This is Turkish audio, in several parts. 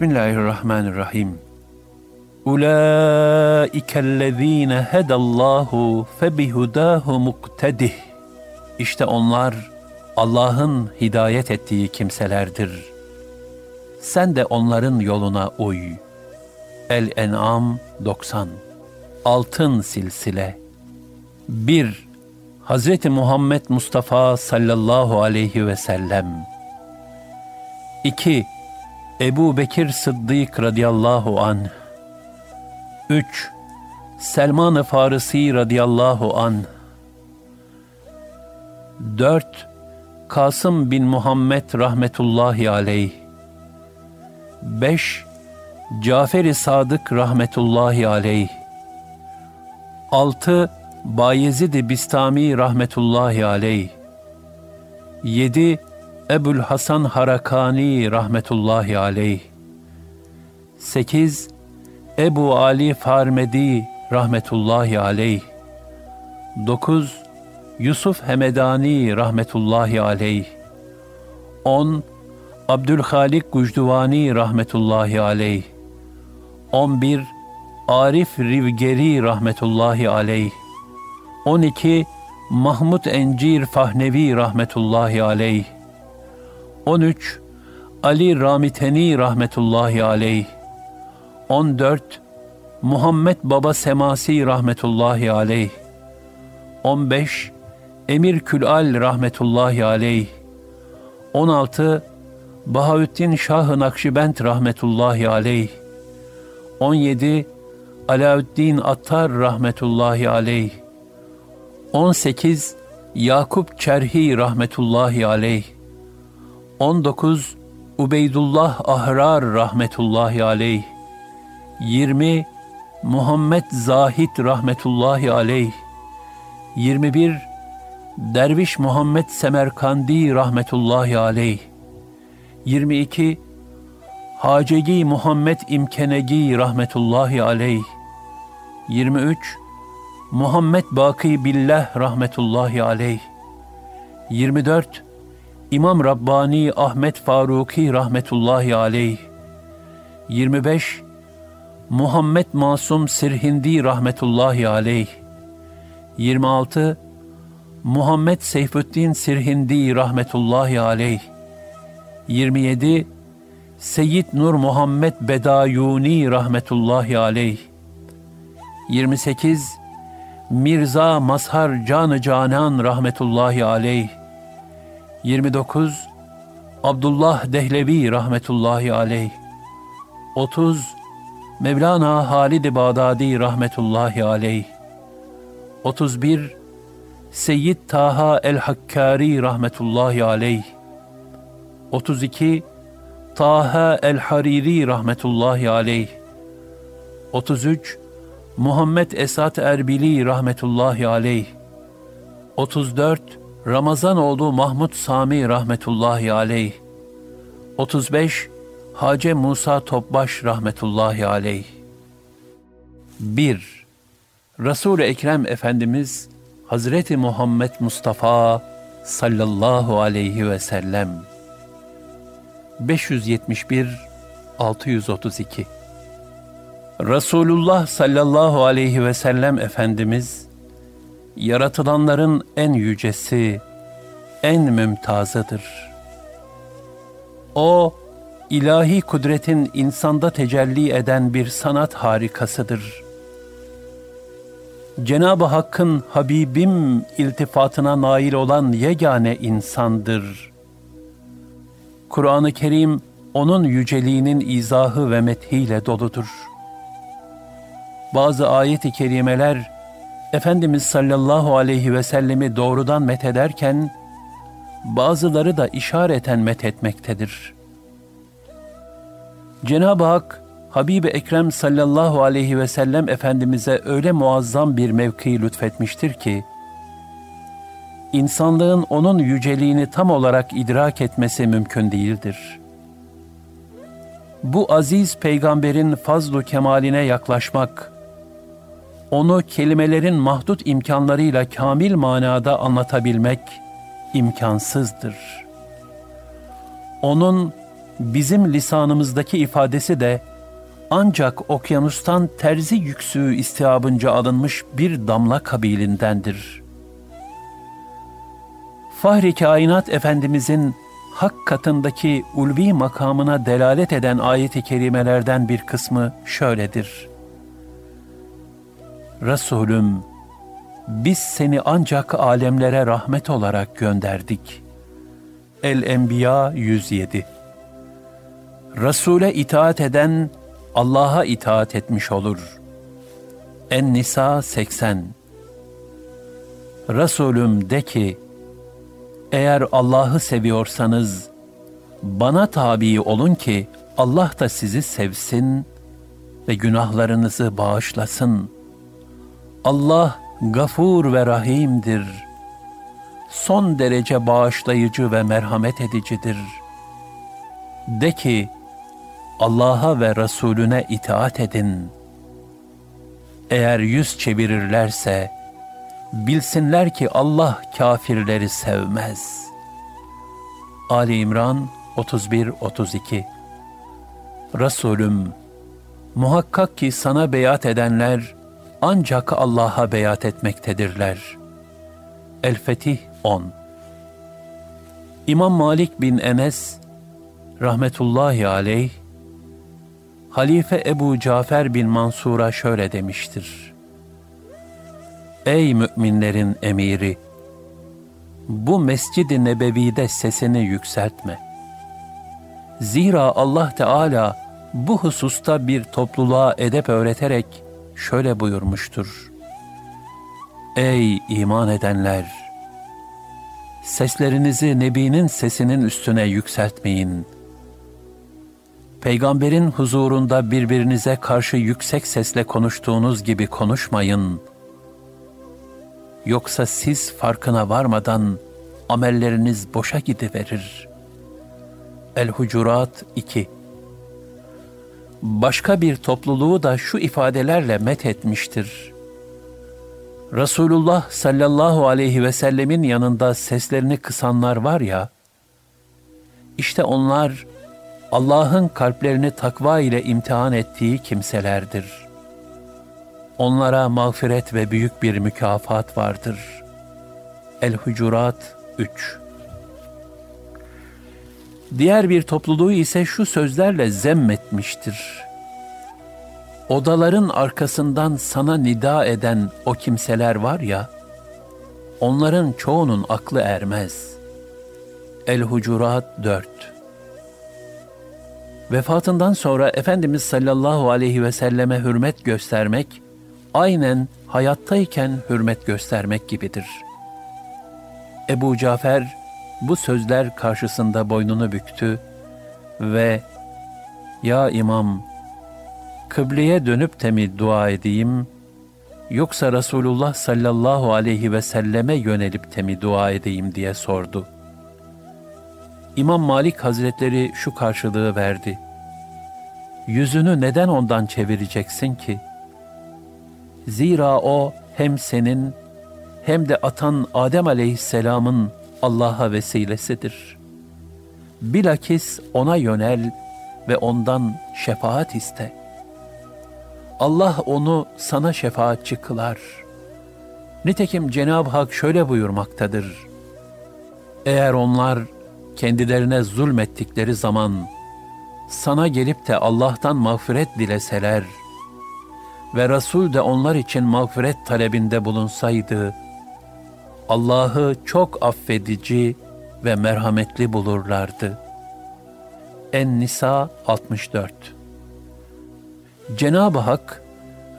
Bismillahirrahmanirrahim. Ulaikellezine hedallahu febihudahu muktedih. İşte onlar Allah'ın hidayet ettiği kimselerdir. Sen de onların yoluna uy. El-En'am 90 Altın Silsile 1. Hz. Muhammed Mustafa sallallahu aleyhi ve sellem 2. Ebu Bekir Sıddık radıyallahu anh 3. Selman-ı Farisi radıyallahu anh 4. Kasım bin Muhammed rahmetullahi aleyh 5. Cafer-i Sadık rahmetullahi aleyh 6. Bayezid-i Bistami rahmetullahi aleyh 7. Ebul Hasan Harakani rahmetullahi aleyh 8. Ebu Ali Farmedi rahmetullahi aleyh 9. Yusuf Hemedani rahmetullahi aleyh 10. Abdülhalik Gucduvani rahmetullahi aleyh 11. Arif Rivgeri rahmetullahi aleyh 12. Mahmud Encir Fahnevi rahmetullahi aleyh 13. Ali Ramiteni rahmetullahi aleyh 14. Muhammed Baba Semasi rahmetullahi aleyh 15. Emir Külal rahmetullahi aleyh 16. Bahaüddin Şah-ı Nakşibend rahmetullahi aleyh 17. Alaüddin Attar rahmetullahi aleyh 18. Yakup Çerhi rahmetullahi aleyh 19. Ubeydullah Ahrar rahmetullahi aleyh 20. Muhammed Zahid rahmetullahi aleyh 21. Derviş Muhammed Semerkandi rahmetullahi aleyh 22. Hacegi Muhammed İmkenegi rahmetullahi aleyh 23. Muhammed Baki Billah rahmetullahi aleyh 24. İmam Rabbani Ahmet Faruki rahmetullahi aleyh 25. Muhammed Masum Sirhindi rahmetullahi aleyh 26. Muhammed Seyfüddin Sirhindi rahmetullahi aleyh 27. Seyyid Nur Muhammed Bedayuni rahmetullahi aleyh 28. Mirza Mazhar Canı Canan rahmetullahi aleyh 29. Abdullah Dehlevi rahmetullahi aleyh 30. Mevlana Halid-i Bağdadi rahmetullahi aleyh 31. Seyyid Taha el-Hakkari rahmetullahi aleyh 32. Taha el-Hariri rahmetullahi aleyh 33. Muhammed Esat Erbili rahmetullahi aleyh 34. Ramazanoğlu Mahmud Sami rahmetullahi aleyh 35. Hace Musa Topbaş rahmetullahi aleyh 1. Resul-i Ekrem Efendimiz Hazreti Muhammed Mustafa sallallahu aleyhi ve sellem 571 632 Resulullah sallallahu aleyhi ve sellem Efendimiz yaratılanların en yücesi, en mümtazıdır. O, ilahi kudretin insanda tecelli eden bir sanat harikasıdır. Cenab-ı Hakk'ın Habibim iltifatına nail olan yegane insandır. Kur'an-ı Kerim onun yüceliğinin izahı ve methiyle doludur. Bazı ayet-i kerimeler Efendimiz sallallahu aleyhi ve sellemi doğrudan methederken bazıları da işareten methetmektedir. Cenab-ı Hak Habib-i Ekrem sallallahu aleyhi ve sellem Efendimiz'e öyle muazzam bir mevki lütfetmiştir ki, insanlığın onun yüceliğini tam olarak idrak etmesi mümkün değildir. Bu aziz peygamberin fazlu kemaline yaklaşmak, onu kelimelerin mahdut imkanlarıyla kamil manada anlatabilmek imkansızdır. Onun bizim lisanımızdaki ifadesi de ancak okyanustan terzi yüksüğü istiabınca alınmış bir damla kabilindendir. Fahri Kainat Efendimizin hak katındaki ulvi makamına delalet eden ayet-i kerimelerden bir kısmı şöyledir. Resulüm, biz seni ancak alemlere rahmet olarak gönderdik. El-Enbiya 107 Resul'e itaat eden Allah'a itaat etmiş olur. En-Nisa 80 Resulüm de ki, eğer Allah'ı seviyorsanız, bana tabi olun ki Allah da sizi sevsin ve günahlarınızı bağışlasın. Allah gafur ve rahimdir. Son derece bağışlayıcı ve merhamet edicidir. De ki, Allah'a ve Resulüne itaat edin. Eğer yüz çevirirlerse, bilsinler ki Allah kafirleri sevmez. Ali İmran 31-32 Resulüm, muhakkak ki sana beyat edenler ancak Allah'a beyat etmektedirler. El-Fetih 10 İmam Malik bin Enes rahmetullahi aleyh Halife Ebu Cafer bin Mansur'a şöyle demiştir. Ey müminlerin emiri! Bu mescid-i nebevide sesini yükseltme. Zira Allah Teala bu hususta bir topluluğa edep öğreterek şöyle buyurmuştur. Ey iman edenler! Seslerinizi Nebi'nin sesinin üstüne yükseltmeyin. Peygamberin huzurunda birbirinize karşı yüksek sesle konuştuğunuz gibi konuşmayın.'' Yoksa siz farkına varmadan amelleriniz boşa gidiverir. El-Hucurat 2 Başka bir topluluğu da şu ifadelerle met etmiştir. Resulullah sallallahu aleyhi ve sellemin yanında seslerini kısanlar var ya, işte onlar Allah'ın kalplerini takva ile imtihan ettiği kimselerdir.'' Onlara mağfiret ve büyük bir mükafat vardır. El-Hucurat 3 Diğer bir topluluğu ise şu sözlerle zemmetmiştir. Odaların arkasından sana nida eden o kimseler var ya, onların çoğunun aklı ermez. El-Hucurat 4 Vefatından sonra Efendimiz sallallahu aleyhi ve selleme hürmet göstermek, aynen hayattayken hürmet göstermek gibidir. Ebu Cafer bu sözler karşısında boynunu büktü ve ''Ya İmam, kıbleye dönüp de mi dua edeyim, yoksa Resulullah sallallahu aleyhi ve selleme yönelip de mi dua edeyim?'' diye sordu. İmam Malik Hazretleri şu karşılığı verdi. Yüzünü neden ondan çevireceksin ki?'' Zira o hem senin hem de atan Adem aleyhisselamın Allah'a vesilesidir. Bilakis ona yönel ve ondan şefaat iste. Allah onu sana şefaatçi kılar. Nitekim Cenab-ı Hak şöyle buyurmaktadır. Eğer onlar kendilerine zulmettikleri zaman sana gelip de Allah'tan mağfiret dileseler.'' ve Resul de onlar için mağfiret talebinde bulunsaydı, Allah'ı çok affedici ve merhametli bulurlardı. En-Nisa 64 Cenab-ı Hak,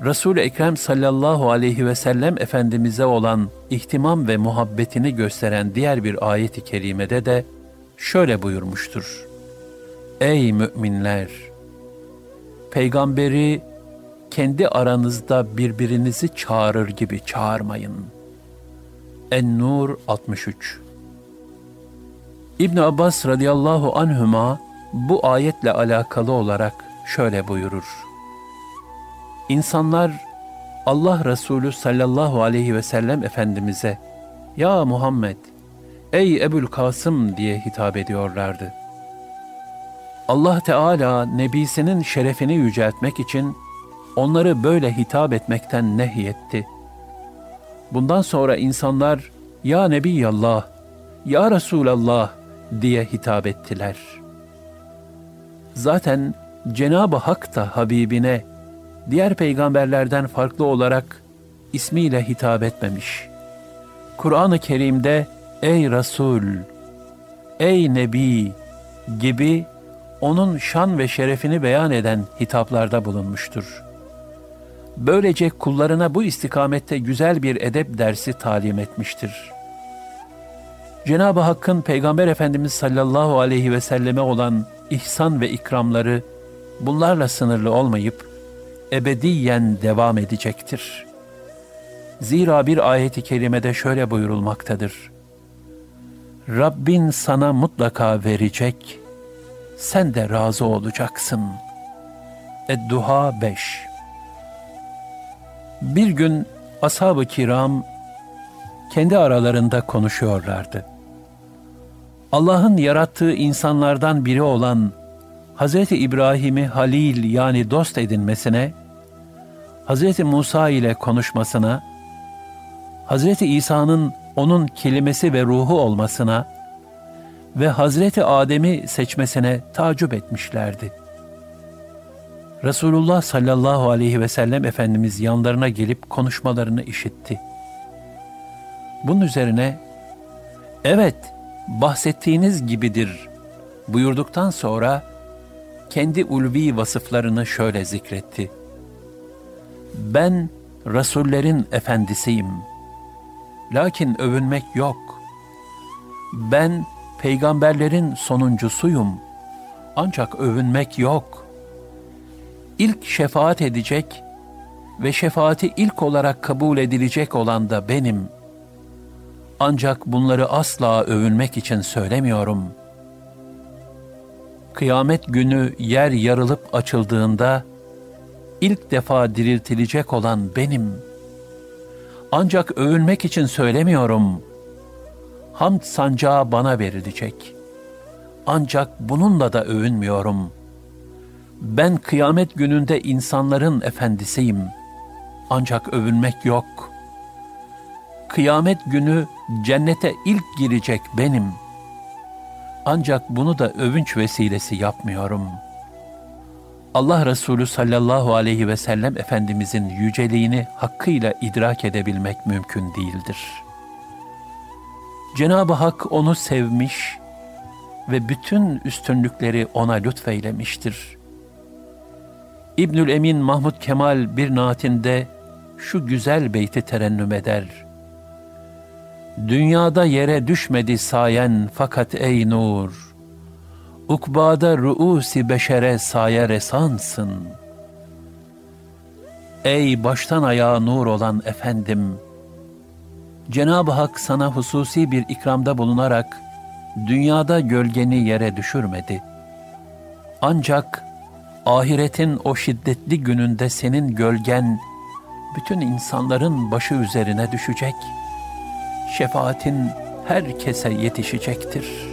resul Ekrem sallallahu aleyhi ve sellem Efendimiz'e olan ihtimam ve muhabbetini gösteren diğer bir ayet-i kerimede de şöyle buyurmuştur. Ey müminler! Peygamberi kendi aranızda birbirinizi çağırır gibi çağırmayın. En-Nur 63 İbn Abbas radıyallahu anhüma bu ayetle alakalı olarak şöyle buyurur. İnsanlar Allah Resulü sallallahu aleyhi ve sellem Efendimiz'e Ya Muhammed, ey Ebul Kasım diye hitap ediyorlardı. Allah Teala nebisinin şerefini yüceltmek için onları böyle hitap etmekten nehyetti. Bundan sonra insanlar ya Nebiyallah, ya Resulallah diye hitap ettiler. Zaten Cenab-ı Hak da Habibine diğer peygamberlerden farklı olarak ismiyle hitap etmemiş. Kur'an-ı Kerim'de ey Resul, ey Nebi gibi onun şan ve şerefini beyan eden hitaplarda bulunmuştur. Böylece kullarına bu istikamette güzel bir edep dersi talim etmiştir. Cenab-ı Hakk'ın Peygamber Efendimiz sallallahu aleyhi ve selleme olan ihsan ve ikramları bunlarla sınırlı olmayıp ebediyen devam edecektir. Zira bir ayeti kerimede şöyle buyurulmaktadır. Rabbin sana mutlaka verecek, sen de razı olacaksın. Edduha 5 Bir gün ashab-ı kiram kendi aralarında konuşuyorlardı. Allah'ın yarattığı insanlardan biri olan Hz. İbrahim'i halil yani dost edinmesine, Hz. Musa ile konuşmasına, Hz. İsa'nın onun kelimesi ve ruhu olmasına ve Hazreti Adem'i seçmesine tacip etmişlerdi. Resulullah sallallahu aleyhi ve sellem Efendimiz yanlarına gelip konuşmalarını işitti. Bunun üzerine, evet bahsettiğiniz gibidir buyurduktan sonra kendi ulvi vasıflarını şöyle zikretti. Ben Resullerin efendisiyim. Lakin övünmek yok. Ben peygamberlerin sonuncusuyum. Ancak övünmek yok. İlk şefaat edecek ve şefaati ilk olarak kabul edilecek olan da benim. Ancak bunları asla övünmek için söylemiyorum. Kıyamet günü yer yarılıp açıldığında ilk defa diriltilecek olan benim. Ancak övünmek için söylemiyorum.'' hamd sancağı bana verilecek. Ancak bununla da övünmüyorum. Ben kıyamet gününde insanların efendisiyim. Ancak övünmek yok. Kıyamet günü cennete ilk girecek benim. Ancak bunu da övünç vesilesi yapmıyorum. Allah Resulü sallallahu aleyhi ve sellem Efendimizin yüceliğini hakkıyla idrak edebilmek mümkün değildir.'' Cenab-ı Hak onu sevmiş ve bütün üstünlükleri ona lütfeylemiştir. İbnül Emin Mahmud Kemal bir naatinde şu güzel beyti terennüm eder. Dünyada yere düşmedi sayen fakat ey nur, ukbada ruusi beşere saye resansın. Ey baştan ayağa nur olan efendim, Cenab-ı Hak sana hususi bir ikramda bulunarak dünyada gölgeni yere düşürmedi. Ancak ahiretin o şiddetli gününde senin gölgen bütün insanların başı üzerine düşecek. Şefaatin herkese yetişecektir.''